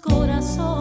corazón.